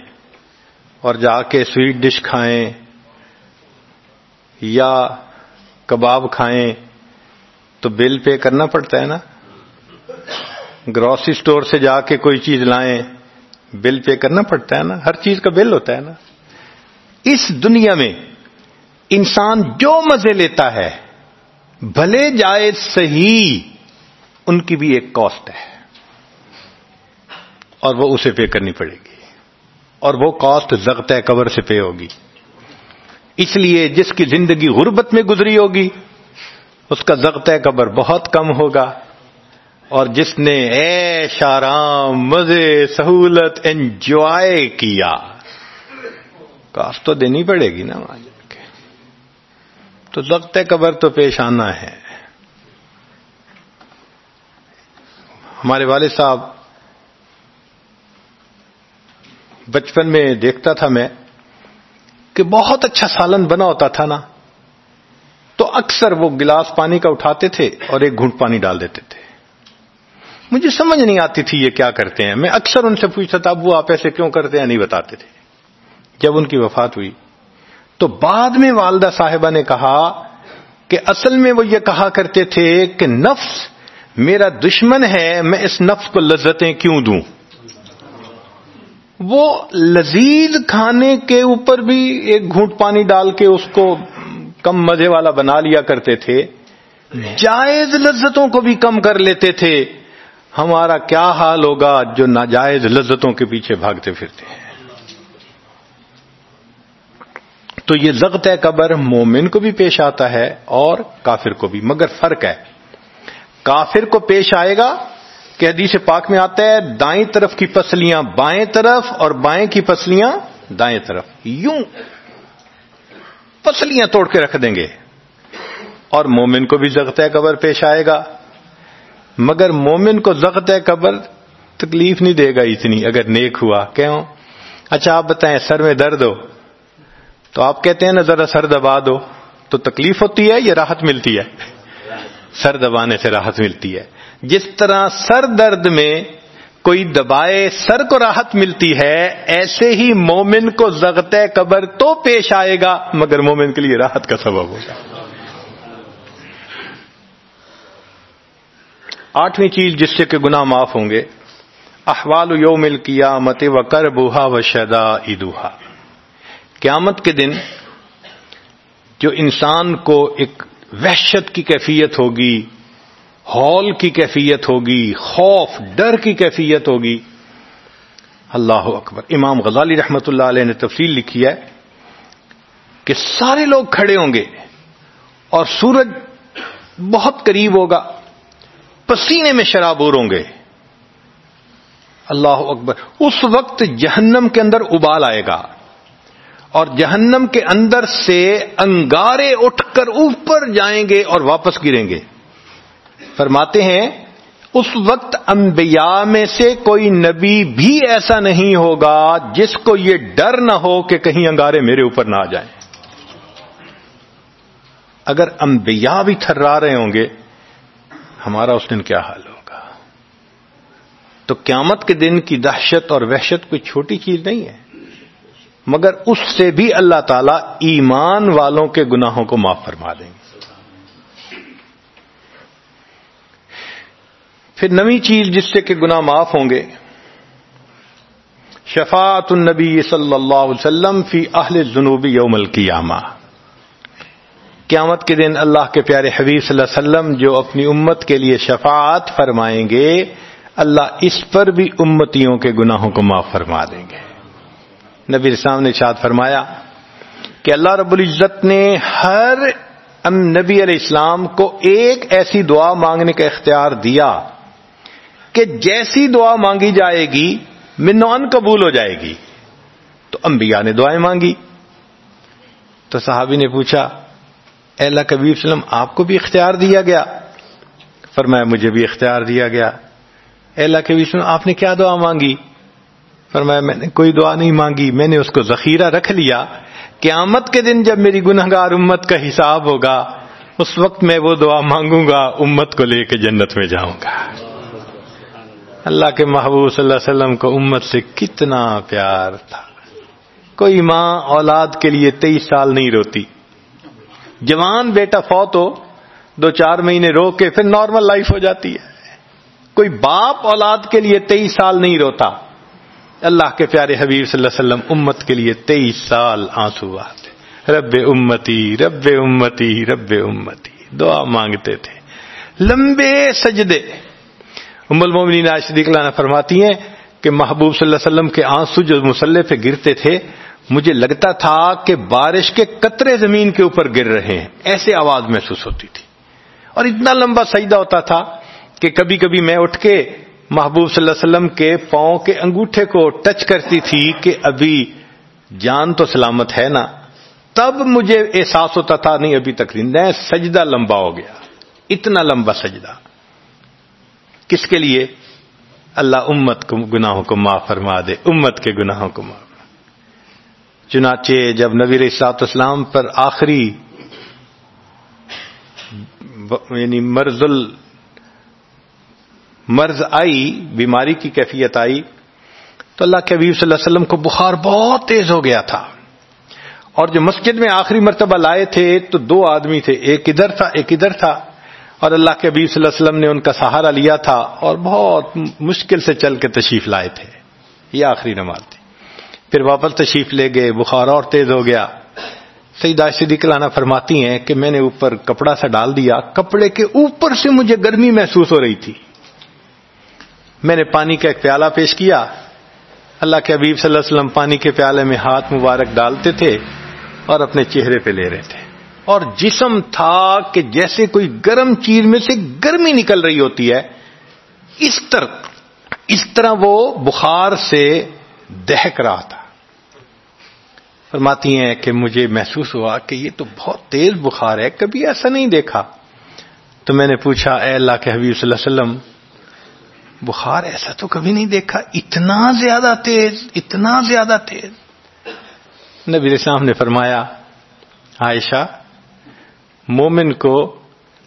اور جا کے سویٹ ڈش کھائیں یا کباب کھائیں، تو بل پے کرنا پڑتا ہے نا۔ گروسری سٹور سے جا کے کوئی چیز لائیں، بل پے کرنا پڑتا ہے نا۔ ہر چیز کا بل ہوتا ہے نا۔ اس دنیا میں انسان جو مزے لیتا ہے بھلے جائے صحیح، ان کی بھی ایک کاسٹ ہے۔ اور وہ اسے پے کرنی پڑے گی۔ اور وہ کاسٹ زغت قبر سے پے ہوگی۔ اس لیے جس کی زندگی غربت میں گزری ہوگی، اس کا ضغط قبر بہت کم ہوگا۔ اور جس نے اے شارام مزے، سہولت انجوائے کیا کاف تو دینی پڑے گی نا وہاں جی۔ تو ضغط قبر تو پیش آنا ہے۔ ہمارے والد صاحب بچپن میں دیکھتا تھا میں کہ بہت اچھا سالن بنا ہوتا تھا نا۔ تو اکثر وہ گلاس پانی کا اٹھاتے تھے اور ایک گھونٹ پانی ڈال دیتے تھے۔ مجھے سمجھ نہیں آتی تھی یہ کیا کرتے ہیں۔ میں اکثر ان سے پوچھتا تھا اب وہ آپ ایسے کیوں کرتے ہیں؟ نہیں بتاتے تھے۔ جب ان کی وفات ہوئی تو بعد میں والدہ صاحبہ نے کہا کہ اصل میں وہ یہ کہا کرتے تھے کہ نفس میرا دشمن ہے، میں اس نفس کو لذتیں کیوں دوں؟ وہ لذیذ کھانے کے اوپر بھی ایک گھونٹ پانی ڈال کے اس کو کم مزے والا بنا لیا کرتے تھے۔ جائز لذتوں کو بھی کم کر لیتے تھے۔ ہمارا کیا حال ہوگا جو ناجائز لذتوں کے پیچھے بھاگتے پھرتے ہیں؟ تو یہ ضغط قبر مومن کو بھی پیش آتا ہے اور کافر کو بھی، مگر فرق ہے۔ کافر کو پیش آئے گا کہ حدیث پاک میں آتا ہے، دائیں طرف کی پسلیاں بائیں طرف اور بائیں کی پسلیاں دائیں طرف۔ یوں پسلیاں توڑ کے رکھ دیں گے۔ اور مومن کو بھی زخت قبر پیش آئے گا۔ مگر مومن کو زخت قبر تکلیف نہیں دے گا اتنی، اگر نیک ہوا۔ کیوں؟ اچھا آپ بتائیں، سر میں درد ہو۔ تو آپ کہتے ہیں نا ذرا سر دبا دو، تو تکلیف ہوتی ہے یا راحت ملتی ہے؟ سر دبانے سے راحت ملتی ہے۔ جس طرح سر درد میں کوئی دبائے سر کو راحت ملتی ہے، ایسے ہی مومن کو زغت قبر تو پیش آئے گا، مگر مومن کے لیے راحت کا سبب ہوگا۔ آٹھویں چیز جس سے کہ گناہ معاف ہوں گے۔ احوال یوم القیامت و کر بوہا و شدا ادوہا قیامت کے دن جو انسان کو ایک وحشت کی کیفیت ہوگی ہال کی کیفیت ہوگی، خوف، ڈر کی کیفیت ہوگی، اللہ اکبر۔ امام غزالی رحمت اللہ علیہ نے تفصیل لکھی ہے کہ سارے لوگ کھڑے ہوں گے اور سورج بہت قریب ہوگا، پسینے میں شرابور ہوں گے۔ اللہ اکبر۔ اس وقت جہنم کے اندر ابال آئے گا۔ اور جہنم کے اندر سے انگارے اٹھ کر اوپر جائیں گے اور واپس گریں گے۔ فرماتے ہیں، اس وقت انبیاء میں سے کوئی نبی بھی ایسا نہیں ہوگا جس کو یہ ڈر نہ ہو کہ کہیں انگارے میرے اوپر نہ آ جائیں۔ اگر انبیاء بھی تھرا رہے ہوں گے، ہمارا اس دن کیا حال ہوگا؟ تو قیامت کے دن کی دہشت اور وحشت کوئی چھوٹی چیز نہیں ہے۔ مگر اس سے بھی اللہ تعالی ایمان والوں کے گناہوں کو معاف فرما دیں گے۔ پھر نویں چیز جس سے کہ گناہ معاف ہوں گے۔ شفاعت النبی صلی اللہ علیہ وسلم فی اہل جنوبی یوم القیامہ۔ قیامت کے دن اللہ کے پیارے حبیب صلی اللہ علیہ وسلم جو اپنی امت کے لیے شفاعت فرمائیں گے، اللہ اس پر بھی امتیوں کے گناہوں کو معاف فرما دیں گے۔ نبی اسلام نے شاد فرمایا کہ اللہ رب العزت نے ہر نبی علیہ السلام کو ایک ایسی دعا مانگنے کا اختیار دیا کہ جیسی دعا مانگی جائے گی منوان قبول ہو جائے گی۔ تو انبیاء نے دعائیں مانگی۔ تو صحابی نے پوچھا، اے اللہ کبیر وسلم، آپ کو بھی اختیار دیا گیا؟ فرمایا، مجھے بھی اختیار دیا گیا۔ اے اللہ کبیر وسلم، آپ نے کیا دعا مانگی؟ فرمایا، میں نے کوئی دعا نہیں مانگی، میں نے اس کو ذخیرہ رکھ لیا، قیامت کے دن جب میری گناہ گار امت کا حساب ہوگا، اس وقت میں وہ دعا مانگوں گا، امت کو لے کے جنت میں جاؤں گا۔ اللہ کے محبوب صلی اللہ علیہ وسلم کو امت سے کتنا پیار تھا۔ کوئی ماں اولاد کے لیے تیئیس سال نہیں روتی۔ جوان بیٹا فوت ہو، دو چار مہینے رو کے پھر نارمل لائف ہو جاتی ہے۔ کوئی باپ اولاد کے لیے تیئیس سال نہیں روتا۔ اللہ کے پیارے حبیب صلی اللہ علیہ وسلم امت کے لیے تیئیس سال آنسو آتے رب امتی رب امتی رب امتی۔ دعا مانگتے تھے۔ لمبے سجدے۔ ام المومنین صدیق اللہ فرماتی ہیں کہ محبوب صلی اللہ علیہ وسلم کے آنسو جو مسلح پہ گرتے تھے، مجھے لگتا تھا کہ بارش کے قطرے زمین کے اوپر گر رہے ہیں۔ ایسے آواز محسوس ہوتی تھی۔ اور اتنا لمبا سجدہ ہوتا تھا کہ کبھی کبھی میں اٹھ کے محبوب صلی اللہ علیہ وسلم کے پاؤں کے انگوٹھے کو ٹچ کرتی تھی کہ ابھی جان تو سلامت ہے نا؟ تب مجھے احساس ہوتا تھا، نہیں، ابھی تک نہیں سجدہ لمبا ہو گیا۔ اتنا لمبا سجدہ۔ کس کے لیے؟ اللہ امت کو، گناہوں کو معاف فرما دے، امت کے گناہوں کو معاف۔ چنانچہ جب نبی اسات اسلام پر آخری یعنی مرض مرض آئی، بیماری کی کیفیت آئی، تو اللہ کے حبیب صلی اللہ علیہ وسلم کو بخار بہت تیز ہو گیا تھا۔ اور جو مسجد میں آخری مرتبہ لائے تھے، تو دو آدمی تھے، ایک ادھر تھا، ایک ادھر تھا۔ اور اللہ کے حبیب صلی اللہ علیہ وسلم نے ان کا سہارا لیا تھا اور بہت مشکل سے چل کے تشریف لائے تھے۔ یہ آخری نماز تھی۔ پھر واپس تشریف لے گئے، بخار اور تیز ہو گیا۔ صحیح صدیق لانا فرماتی ہیں کہ میں نے اوپر کپڑا سا ڈال دیا، کپڑے کے اوپر سے مجھے گرمی محسوس ہو رہی تھی۔ میں نے پانی کا ایک پیالہ پیش کیا۔ اللہ کے حبیب صلی اللہ علیہ وسلم پانی کے پیالے میں ہاتھ مبارک ڈالتے تھے اور اپنے چہرے پہ لے رہے تھے۔ اور جسم تھا کہ جیسے کوئی گرم چیز میں سے گرمی نکل رہی ہوتی ہے۔ اس طرح اس طرح وہ بخار سے دہک رہا تھا۔ فرماتی ہیں کہ مجھے محسوس ہوا کہ یہ تو بہت تیز بخار ہے، کبھی ایسا نہیں دیکھا۔ تو میں نے پوچھا، اے اللہ کے حبیب صلی اللہ علیہ وسلم بخار ایسا تو کبھی نہیں دیکھا، اتنا زیادہ تیز، اتنا زیادہ تیز۔ نبی السلام نے فرمایا، عائشہ، مومن کو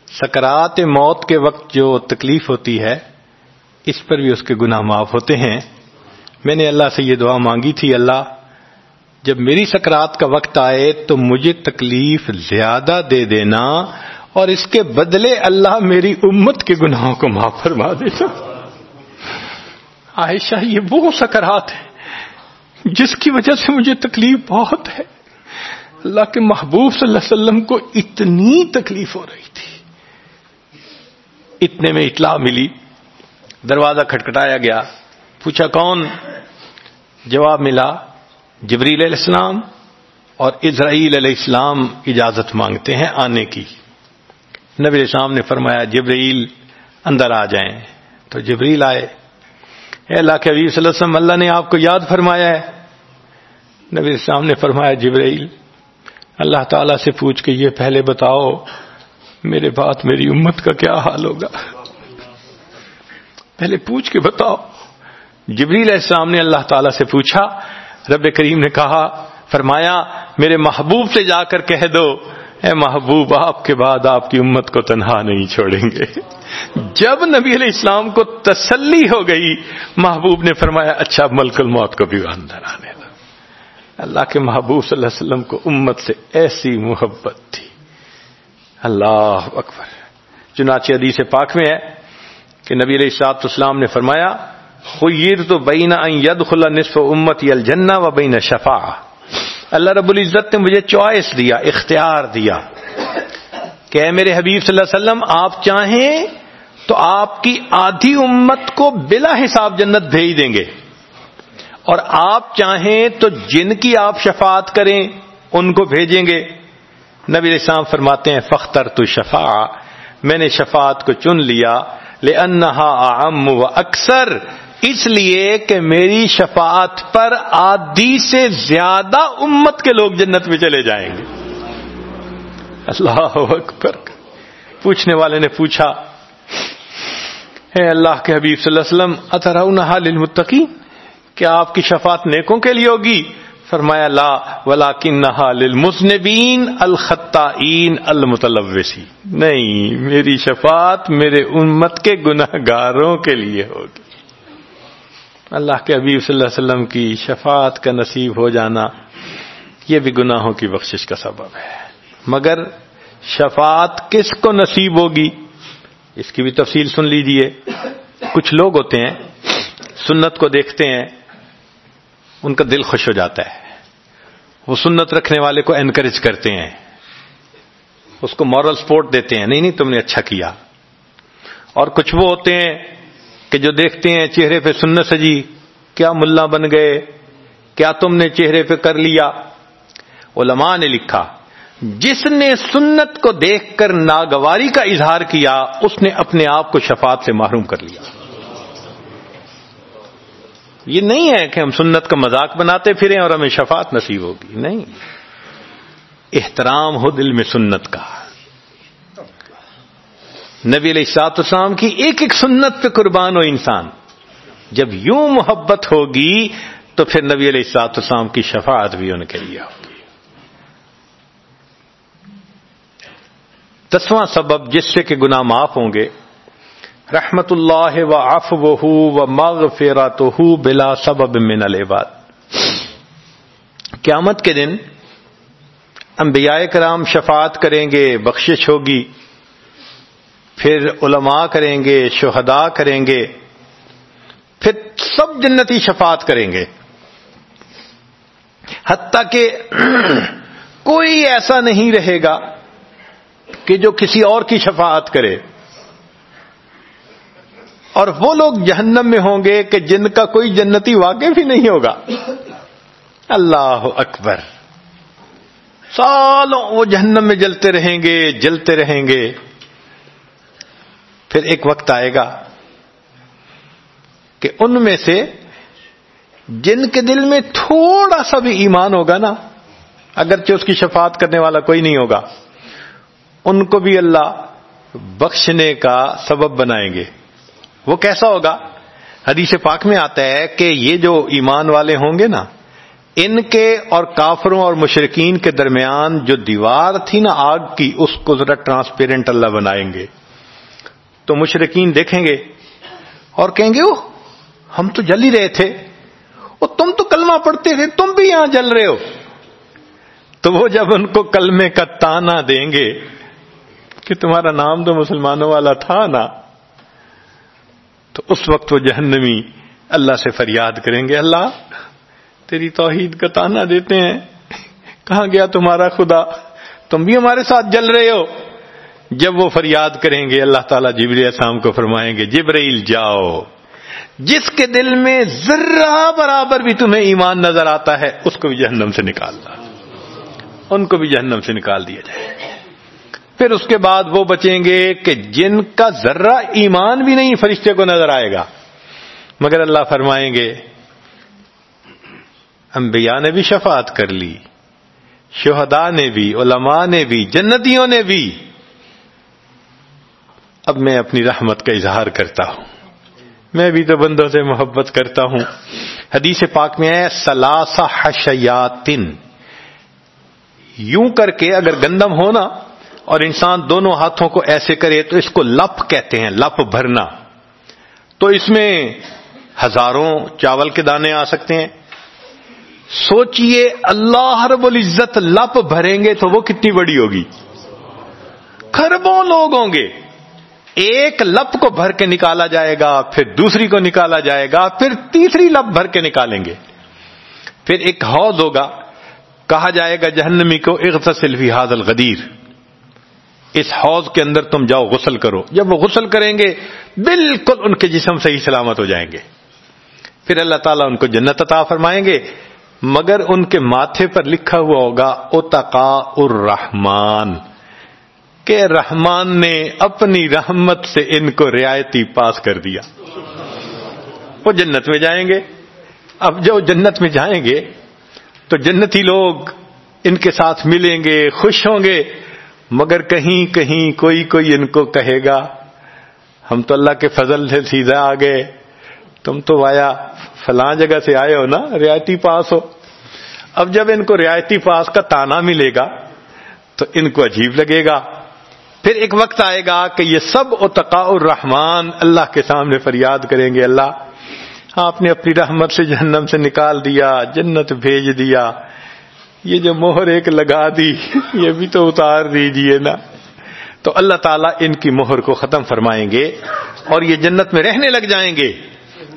سکرات موت کے وقت جو تکلیف ہوتی ہے، اس پر بھی اس کے گناہ معاف ہوتے ہیں۔ میں نے اللہ سے یہ دعا مانگی تھی، اللہ، جب میری سکرات کا وقت آئے تو مجھے تکلیف زیادہ دے دینا اور اس کے بدلے اللہ میری امت کے گناہوں کو معاف فرما دیتا۔ عائشہ، یہ وہ سکرات ہے جس کی وجہ سے مجھے تکلیف بہت ہے۔ اللہ کے محبوب صلی اللہ علیہ وسلم کو اتنی تکلیف ہو رہی تھی۔ اتنے میں اطلاع ملی، دروازہ کھٹکھٹایا گیا، پوچھا کون؟ جواب ملا، جبریل علیہ السلام اور اسرائیل علیہ السلام اجازت مانگتے ہیں آنے کی۔ نبی السلام نے فرمایا، جبریل اندر آ جائیں۔ تو جبریل آئے۔ اے اللہ کے حبیب صلی اللہ علیہ وسلم، اللہ نے آپ کو یاد فرمایا ہے۔ نبی السلام نے فرمایا، جبرائیل، اللہ تعالی سے پوچھ کے یہ پہلے بتاؤ، میرے بات میری امت کا کیا حال ہوگا؟ پہلے پوچھ کے بتاؤ۔ جبریل السلام نے اللہ تعالی سے پوچھا، رب کریم نے کہا، فرمایا، میرے محبوب سے جا کر کہہ دو۔ اے محبوب، آپ کے بعد آپ کی امت کو تنہا نہیں چھوڑیں گے۔ جب نبی علیہ السلام کو تسلی ہو گئی، محبوب نے فرمایا اچھا ملک الموت کو بھی اندر آنے دو۔ اللہ کے محبوب صلی اللہ علیہ وسلم کو امت سے ایسی محبت تھی۔ اللہ اکبر۔ چنانچہ حدیث پاک میں ہے کہ نبی علیہ السلاط اسلام نے فرمایا خیر تو بینا ید خلا نصف امت الجنا و بین شفا اللہ رب العزت نے مجھے چوائس دیا، اختیار دیا کہ اے میرے حبیب صلی اللہ علیہ وسلم، آپ چاہیں تو آپ کی آدھی امت کو بلا حساب جنت بھیج دیں گے۔ اور آپ چاہیں تو جن کی آپ شفاعت کریں، ان کو بھیجیں گے۔ نبی السلام فرماتے ہیں فختر تو شفا میں نے شفاعت کو چن لیا لے انہا و اکثر اس لیے کہ میری شفاعت پر آدھی سے زیادہ امت کے لوگ جنت میں چلے جائیں گے۔ اللہ اکبر۔ پوچھنے والے نے پوچھا، اے اللہ کے حبیب صلی اللہ علیہ وسلم اتراؤ للمتقین؟ کیا آپ کی شفاعت نیکوں کے لیے ہوگی؟ فرمایا، لا ولاکن نہا للمذنبین الخطائین المتلوسی نہیں، میری شفاعت میرے امت کے گناہ گاروں کے لیے ہوگی۔ اللہ کے حبیب صلی اللہ علیہ وسلم کی شفاعت کا نصیب ہو جانا یہ بھی گناہوں کی بخشش کا سبب ہے۔ مگر شفاعت کس کو نصیب ہوگی؟ اس کی بھی تفصیل سن لیجیے۔ کچھ لوگ ہوتے ہیں، سنت کو دیکھتے ہیں، ان کا دل خوش ہو جاتا ہے۔ وہ سنت رکھنے والے کو انکریج کرتے ہیں۔ اس کو مورل سپورٹ دیتے ہیں، نہیں نہیں، تم نے اچھا کیا۔ اور کچھ وہ ہوتے ہیں کہ جو دیکھتے ہیں چہرے پہ سنت سجی، کیا ملا بن گئے؟ کیا تم نے چہرے پہ کر لیا؟ علماء نے لکھا، جس نے سنت کو دیکھ کر ناگواری کا اظہار کیا، اس نے اپنے آپ کو شفاعت سے محروم کر لیا۔ یہ نہیں ہے کہ ہم سنت کا مذاق بناتے پھریں اور ہمیں شفاعت نصیب ہوگی، نہیں۔ احترام ہو دل میں سنت کا۔ نبی علیہ سات اسلام کی ایک ایک سنت پہ قربان ہو انسان۔ جب یوں محبت ہوگی تو پھر نبی علیہ سات اسلام کی شفاعت بھی ان کے لیے ہوگی۔ دسواں سبب جس سے کہ گناہ معاف ہوں گے۔ رحمت اللہ و اف و مغ فیرا تو بلا سبب من العباد۔ قیامت کے دن انبیاء کرام شفاعت کریں گے، بخشش ہوگی۔ پھر علماء کریں گے، شہداء کریں گے، پھر سب جنتی شفاعت کریں گے۔ حتیٰ کہ کوئی ایسا نہیں رہے گا کہ جو کسی اور کی شفاعت کرے۔ اور وہ لوگ جہنم میں ہوں گے کہ جن کا کوئی جنتی واقع بھی نہیں ہوگا۔ اللہ اکبر۔ سالوں وہ جہنم میں جلتے رہیں گے، جلتے رہیں گے۔ پھر ایک وقت آئے گا کہ ان میں سے جن کے دل میں تھوڑا سا بھی ایمان ہوگا نا، اگرچہ اس کی شفاعت کرنے والا کوئی نہیں ہوگا، ان کو بھی اللہ بخشنے کا سبب بنائیں گے۔ وہ کیسا ہوگا؟ حدیث پاک میں آتا ہے کہ یہ جو ایمان والے ہوں گے نا، ان کے اور کافروں اور مشرقین کے درمیان جو دیوار تھی نا آگ کی، اس کو ذرا ٹرانسپیرنٹ اللہ بنائیں گے۔ تو مشرقین دیکھیں گے۔ اور کہیں گے ہم تو جل ہی رہے تھے۔ وہ تم تو کلمہ پڑھتے تھے، تم بھی یہاں جل رہے ہو۔ تو وہ جب ان کو کلمے کا تانا دیں گے کہ تمہارا نام تو مسلمانوں والا تھا نا، تو اس وقت وہ جہنمی اللہ سے فریاد کریں گے، اللہ، تیری توحید کا تانا دیتے ہیں۔ کہاں گیا تمہارا خدا؟ تم بھی ہمارے ساتھ جل رہے ہو۔ جب وہ فریاد کریں گے، اللہ تعالیٰ جبری السلام کو فرمائیں گے جبرائیل جاؤ۔ جس کے دل میں ذرہ برابر بھی تمہیں ایمان نظر آتا ہے، اس کو بھی جہنم سے نکالنا ان کو بھی جہنم سے نکال دیا جائے۔ پھر اس کے بعد وہ بچیں گے کہ جن کا ذرہ ایمان بھی نہیں، فرشتے کو نظر آئے گا۔ مگر اللہ فرمائیں گے، انبیاء نے بھی شفاعت کر لی، شہداء نے بھی، علماء نے بھی، جنتیوں نے بھی۔ اب میں اپنی رحمت کا اظہار کرتا ہوں۔ میں بھی تو بندوں سے محبت کرتا ہوں۔ حدیث پاک میں ہے سلاسا حشیاتن۔ یوں کر کے اگر گندم ہونا اور انسان دونوں ہاتھوں کو ایسے کرے تو اس کو لپ کہتے ہیں، لپ بھرنا۔ تو اس میں ہزاروں چاول کے دانے آ سکتے ہیں۔ سوچئے، اللہ رب العزت لپ بھریں گے تو وہ کتنی بڑی ہوگی۔ خربوں لوگ ہوں گے۔ ایک لپ کو بھر کے نکالا جائے گا، پھر دوسری کو نکالا جائے گا، پھر تیسری لپ بھر کے نکالیں گے۔ پھر ایک حوض ہوگا، کہا جائے گا جہنمی کو، اغتسل فی حاض الغدیر۔ اس حوض کے اندر تم جاؤ، غسل کرو۔ جب وہ غسل کریں گے، بالکل ان کے جسم سے ہی سلامت ہو جائیں گے۔ پھر اللہ تعالیٰ ان کو جنت عطا فرمائیں گے۔ مگر ان کے ماتھے پر لکھا ہوا ہوگا اتقا الرحمان کہ رحمان نے اپنی رحمت سے ان کو رعایتی پاس کر دیا۔ وہ جنت میں جائیں گے۔ اب جو جنت میں جائیں گے تو جنتی لوگ ان کے ساتھ ملیں گے، خوش ہوں گے۔ مگر کہیں کہیں کوئی کوئی ان کو کہے گا، ہم تو اللہ کے فضل سے سیدھا آ گئے۔ تم تو وایا فلاں جگہ سے آئے ہو نا، رعایتی پاس ہو۔ اب جب ان کو رعایتی پاس کا تانا ملے گا تو ان کو عجیب لگے گا۔ پھر ایک وقت آئے گا کہ یہ سب اتقاء الرحمان اللہ کے سامنے فریاد کریں گے، اللہ، آپ نے اپنی رحمت سے جہنم سے نکال دیا، جنت بھیج دیا، یہ جو مہر ایک لگا دی، یہ بھی تو اتار دیجیے نا۔ تو اللہ تعالیٰ ان کی مہر کو ختم فرمائیں گے اور یہ جنت میں رہنے لگ جائیں گے۔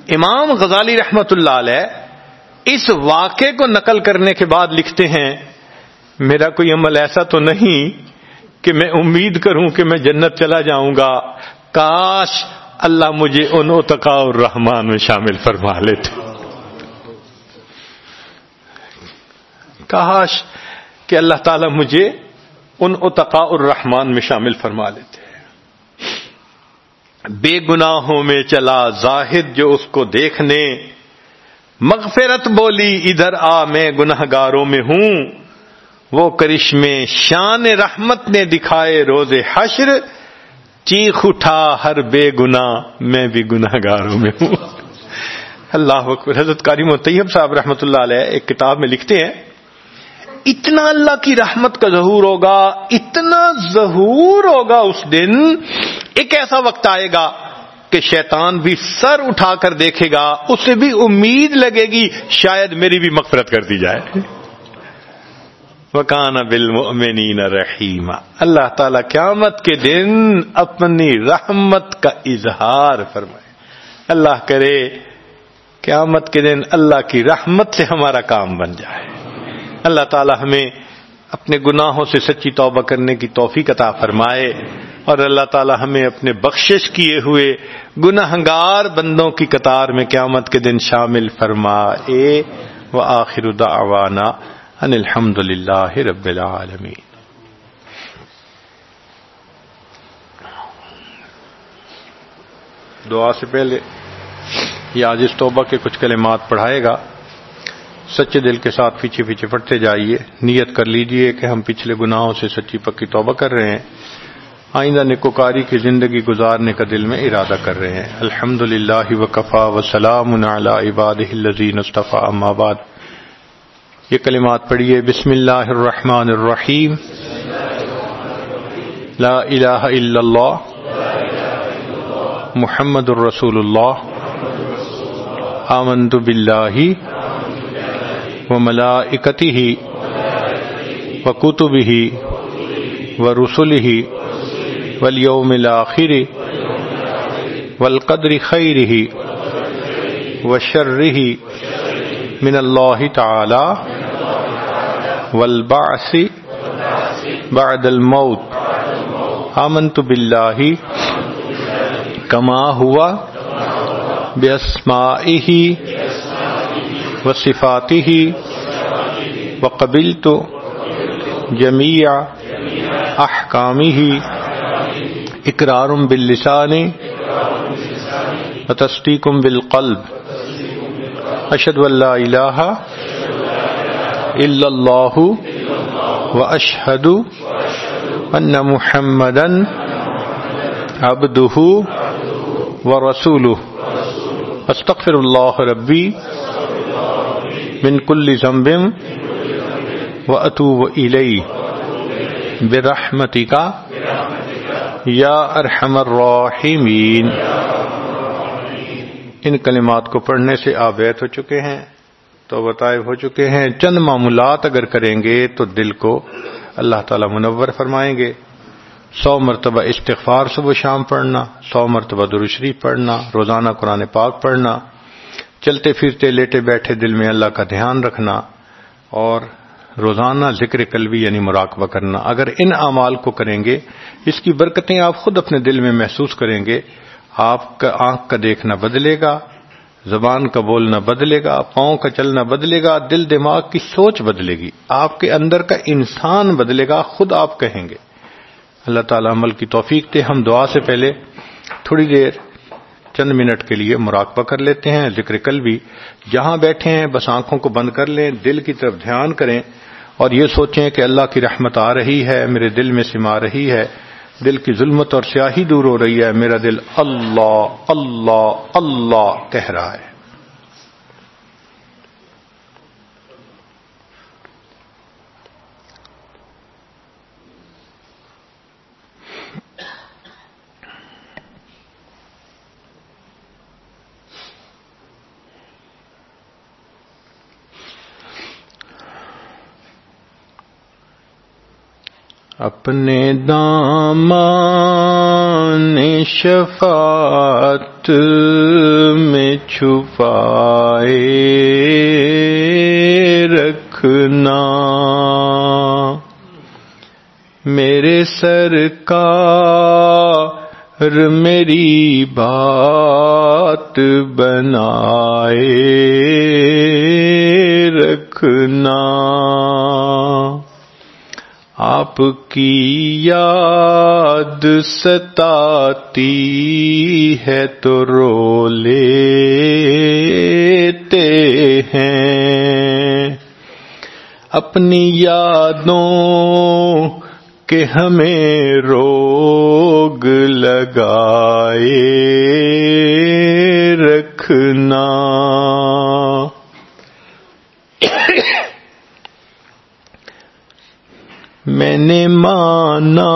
امام غزالی رحمت اللہ علیہ اس واقعے کو نقل کرنے کے بعد لکھتے ہیں، میرا کوئی عمل ایسا تو نہیں کہ میں امید کروں کہ میں جنت چلا جاؤں گا۔ کاش اللہ مجھے ان اتقاء الرحمان میں شامل فرما لیتے۔ کاش کہ اللہ تعالی مجھے ان اتقاء الرحمان میں شامل فرما لیتے۔ بے گناہوں میں چلا زاہد جو اس کو دیکھنے۔ مغفرت بولی، ادھر آ، میں گناہ گاروں میں ہوں۔ وہ کرشمے شان رحمت نے دکھائے روز حشر، چیخ اٹھا ہر بے گنا میں بھی گناہ گاروں میں ہوں۔ اللہ اکبر، حضرت کاریم طیب صاحب رحمۃ اللہ علیہ ایک کتاب میں لکھتے ہیں، اتنا اللہ کی رحمت کا ظہور ہوگا، اتنا ظہور ہوگا اس دن، ایک ایسا وقت آئے گا کہ شیطان بھی سر اٹھا کر دیکھے گا، اسے بھی امید لگے گی، شاید میری بھی مغفرت کر دی جائے۔ وکان بالمؤمنین رحیمہ اللہ تعالی قیامت کے دن اپنی رحمت کا اظہار فرمائے۔ اللہ کرے قیامت کے دن اللہ کی رحمت سے ہمارا کام بن جائے۔ اللہ تعالی ہمیں اپنے گناہوں سے سچی توبہ کرنے کی توفیق عطا فرمائے اور اللہ تعالی ہمیں اپنے بخشش کیے ہوئے گناہ گار بندوں کی قطار میں قیامت کے دن شامل فرمائے۔ و آخر دعوانا ان الحمد للہ رب العالمین۔ دعا سے پہلے یہ آج اس توبہ کے کچھ کلمات پڑھائے گا۔ سچے دل کے ساتھ پیچھے پیچھے پڑھتے جائیے۔ نیت کر لیجیے کہ ہم پچھلے گناہوں سے سچی پکی توبہ کر رہے ہیں۔ آئندہ نکوکاری کی زندگی گزارنے کا دل میں ارادہ کر رہے ہیں۔ الحمد للہ وکفا وسلام عباد الزین اصطفیٰ بعد۔ یہ کلمات پڑھیے، بسم اللہ الرحمن الرحیم۔ لا الہ الا اللہ۔ محمد الرسول اللہ آمنت باللہ وملائکتہ وکتبہ ورسلہ والیوم الاخر والقدر خیرہ وشرہ من اللہ تعالی۔ والبعث بعد الموت. آمنت باللہ کما ہوا بسمائه وصفاته وقبلت جميع احکامه اقرار باللسان وتصديق بالقلب. اشهد ان لا اله الا الله واشهد ان محمدا عبده ورسوله. استغفر الله ربي من كل ذنب واتوب اليه برحمتك یا ارحم الراحمین ان کلمات کو پڑھنے سے آبیت ہو چکے ہیں۔ تو بتائے ہو چکے ہیں۔ چند معمولات اگر کریں گے تو دل کو اللہ تعالی منور فرمائیں گے۔ سو مرتبہ استغفار صبح شام پڑھنا، سو مرتبہ درشری پڑھنا، روزانہ قرآن پاک پڑھنا، چلتے پھرتے لیٹے بیٹھے دل میں اللہ کا دھیان رکھنا اور روزانہ ذکر قلبی یعنی مراقبہ کرنا۔ اگر ان اعمال کو کریں گے، اس کی برکتیں آپ خود اپنے دل میں محسوس کریں گے، آپ کا آنکھ کا دیکھنا بدلے گا۔ زبان کا بولنا بدلے گا، پاؤں کا چلنا بدلے گا، دل دماغ کی سوچ بدلے گی۔ آپ کے اندر کا انسان بدلے گا، خود آپ کہیں گے۔ اللہ تعالی عمل کی توفیق دے۔ ہم دعا سے پہلے تھوڑی دیر، چند منٹ کے لیے مراقبہ کر لیتے ہیں، ذکر کل بھی جہاں بیٹھے ہیں، بس آنکھوں کو بند کر لیں، دل کی طرف دھیان کریں۔ اور یہ سوچیں کہ اللہ کی رحمت آ رہی ہے، میرے دل میں سما رہی ہے۔ دل کی ظلمت اور سیاہی دور ہو رہی ہے میرا دل اللہ اللہ اللہ کہہ رہا ہے اپنے دامان شفاعت میں چھپائے رکھنا۔ میرے سرکار میری بات بنائے رکھنا۔ آپ کی یاد ستاتی ہے تو رو لیتے ہیں۔ اپنی یادوں کے ہمیں روگ لگائے رکھنا۔ میں نے مانا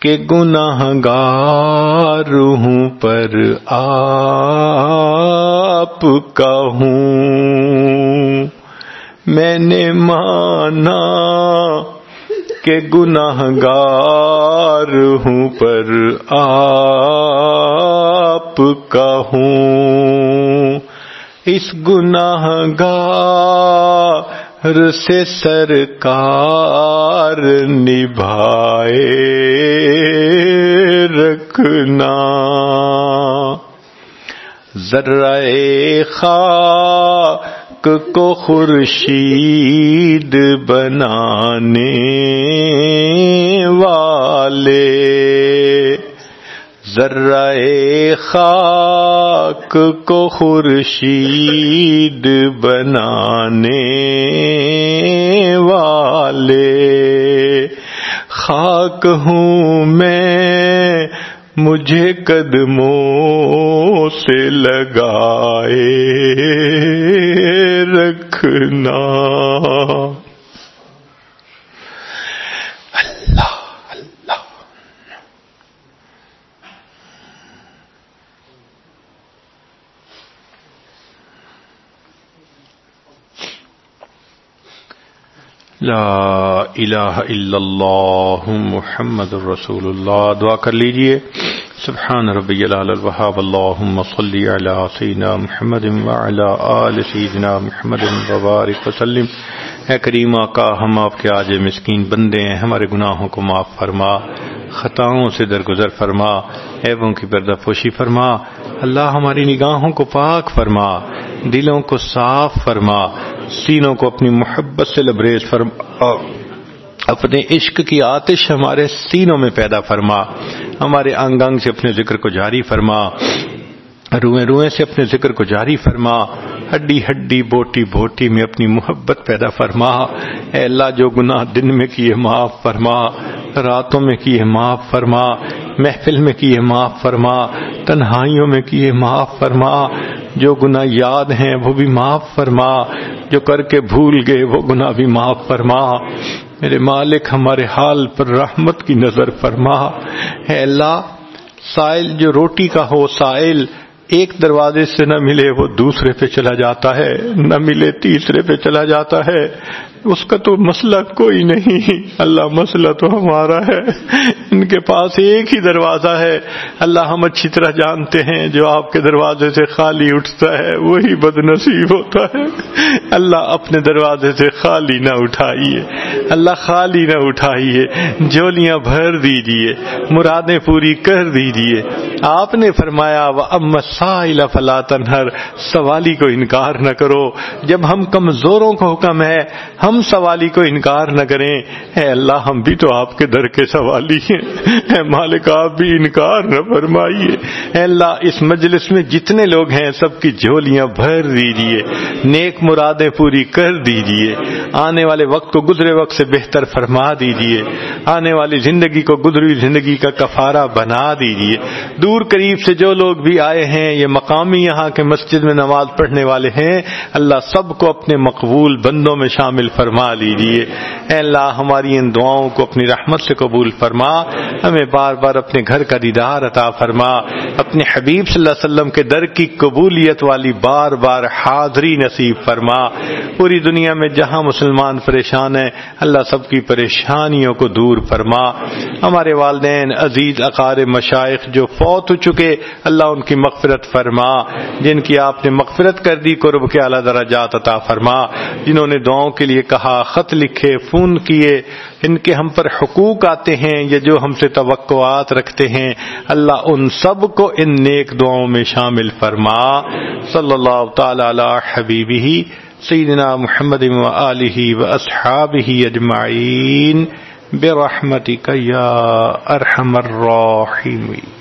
کہ گناہ گار ہوں پر آپ کا ہوں۔ میں نے مانا کہ گناہ گار ہوں پر آپ کا ہوں۔ اس گناہ گار سے سرکار نبھائے رکھنا۔ ذرا خاک کو خورشید بنانے والے ذرہ خاک کو خورشید بنانے والے خاک ہوں میں مجھے قدموں سے لگائے رکھنا لا الہ الا اللہ محمد الرسول اللہ دعا کر لیجیے. سبحان ربی العال الوحاب اللہم صلی علی سیدنا محمد وعلا آل سیدنا محمد وبارک وسلم. اے کریم آقا، ہم آپ کے آج مسکین بندے ہیں. ہمارے گناہوں کو معاف فرما، خطاؤں سے درگزر فرما ایبوں کی پردہ پوشی فرما اللہ ہماری نگاہوں کو پاک فرما، دلوں کو صاف فرما، سینوں کو اپنی محبت سے لبریز فرما، اپنے عشق کی آتش ہمارے سینوں میں پیدا فرما، ہمارے انگ انگ سے اپنے ذکر کو جاری فرما۔ روئیں روئیں سے اپنے ذکر کو جاری فرما، ہڈی ہڈی بوٹی بوٹی میں اپنی محبت پیدا فرما۔ اے اللہ، جو گناہ دن میں کیے معاف فرما، راتوں میں کیے معاف فرما، محفل میں کیے معاف فرما، تنہائیوں میں کیے معاف فرما۔ جو گناہ یاد ہیں وہ بھی معاف فرما، جو کر کے بھول گئے وہ گناہ بھی معاف فرما۔ میرے مالک، ہمارے حال پر رحمت کی نظر فرما۔ اے اللہ، سائل جو روٹی کا ہو، سائل ایک دروازے سے نہ ملے وہ دوسرے پہ چلا جاتا ہے، نہ ملے تیسرے پہ چلا جاتا ہے۔ اس کا تو مسئلہ کوئی نہیں، اللہ مسئلہ تو ہمارا ہے۔ ان کے پاس ایک ہی دروازہ ہے۔ اللہ ہم اچھی طرح جانتے ہیں، جو آپ کے دروازے سے خالی اٹھتا ہے، وہی بد نصیب ہوتا ہے۔ اللہ اپنے دروازے سے خالی نہ اٹھائیے۔ اللہ خالی نہ اٹھائیے۔ جولیاں بھر دیجیے مرادیں پوری کر دیجیے آپ نے فرمایا وہ امسائل فلا تنہر سوالی کو انکار نہ کرو۔ جب ہم کمزوروں کو حکم ہے، ہم سوالی کو انکار نہ کریں۔ اے اللہ، ہم بھی تو آپ کے در کے سوالی ہیں۔ اے مالک، آپ بھی انکار نہ فرمائیے۔ اے اللہ، اس مجلس میں جتنے لوگ ہیں، سب کی جھولیاں بھر دیجیے۔ نیک مرادیں پوری کر دیجیے۔ آنے والے وقت کو گزرے وقت سے بہتر فرما دیجیے۔ آنے والی زندگی کو گزری زندگی کا کفارہ بنا دیجیے۔ دور قریب سے جو لوگ بھی آئے ہیں یہ مقامی یہاں کے مسجد میں نماز پڑھنے والے ہیں۔ اللہ سب کو اپنے مقبول بندوں میں شامل فرما لیجیے اے اللہ، ہماری ان دعاؤں کو اپنی رحمت سے قبول فرما۔ ہمیں بار بار اپنے گھر کا دیدار عطا فرما۔ اپنے حبیب صلی اللہ علیہ وسلم کے در کی قبولیت والی بار بار حاضری نصیب فرما۔ پوری دنیا میں جہاں مسلمان پریشان ہیں، اللہ سب کی پریشانیوں کو دور فرما۔ ہمارے والدین، عزیز اقار مشائق جو فوت ہو چکے، اللہ ان کی مغفرت فرما، جن کی آپ نے مغفرت کر دی، قرب کے اعلیٰ درجات عطا فرما۔ جنہوں نے دعاؤں کے لیے کہا، خط لکھے، فون کیے، ان کے ہم پر حقوق آتے ہیں یا جو ہم سے توقعات رکھتے ہیں، اللہ ان سب کو ان نیک دعاؤں میں شامل فرما۔ صلی اللہ تعالی علی حبیبی سیدنا محمد و علیہ و اصحاب ہی اجمعین، برحمتک یا ارحم الراحمین۔